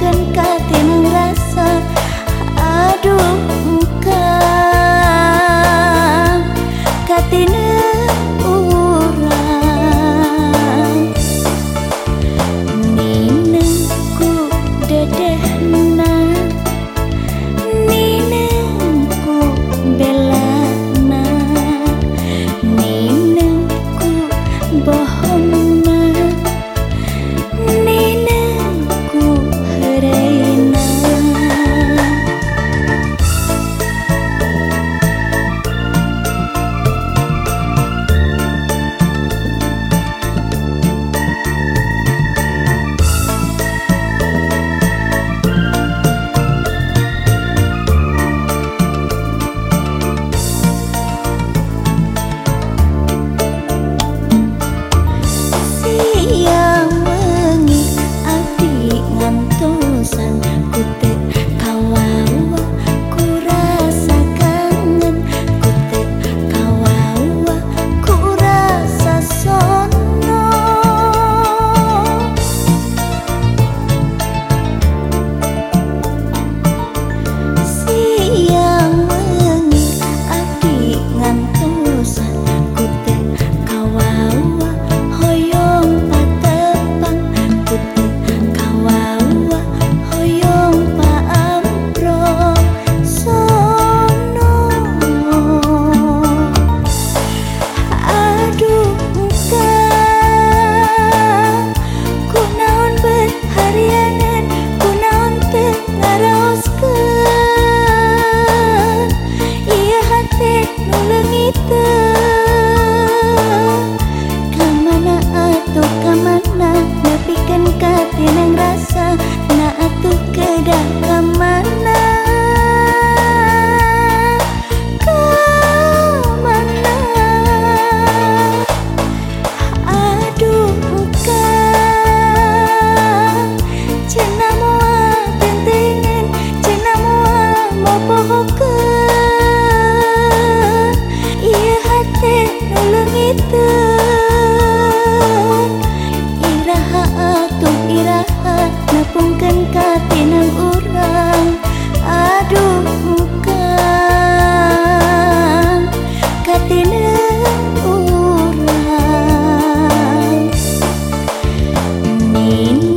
cân mean?